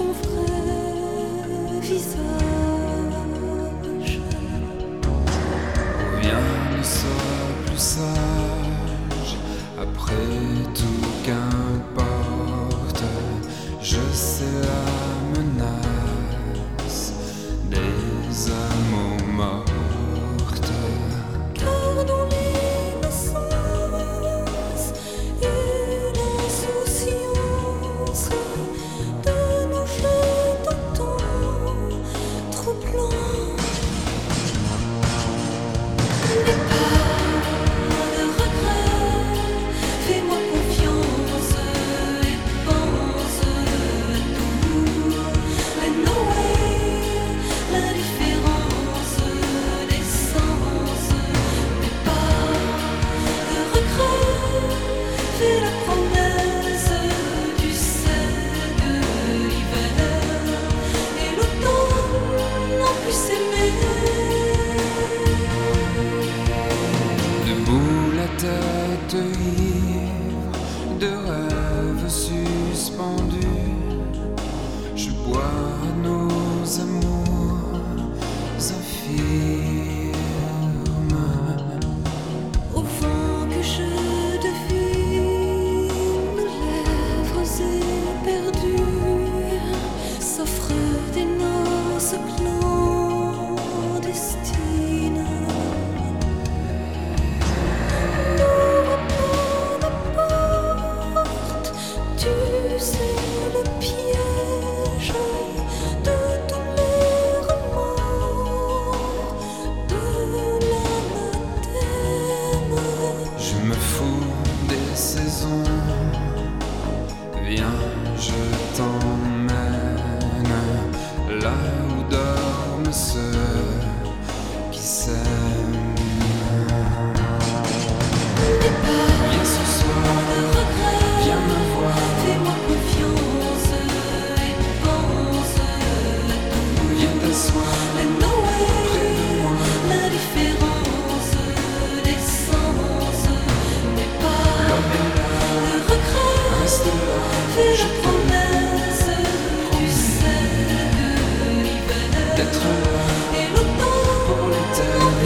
son frais visage. Rien ne sera plus sage après tout qu'importe. Je sais la menace des amours mortes. Car dans l'innocence et. où la tête ivre de rêves suspendus, je bois.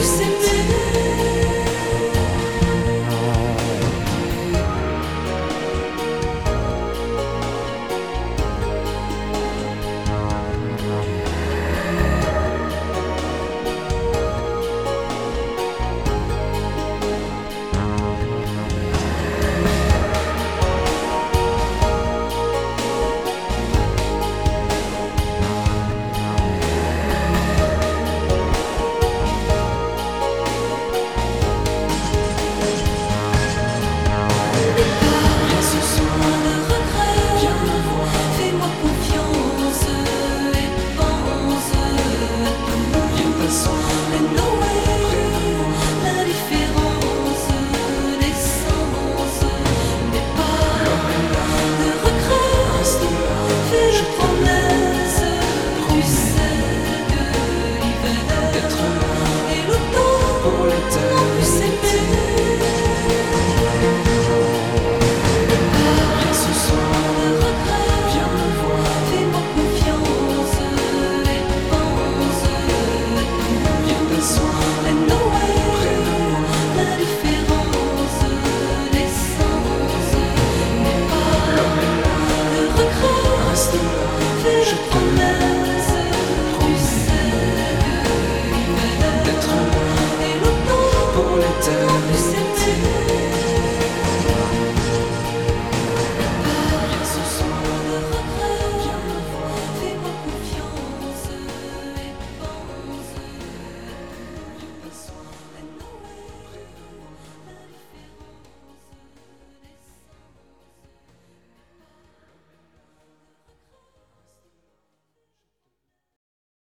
sevdim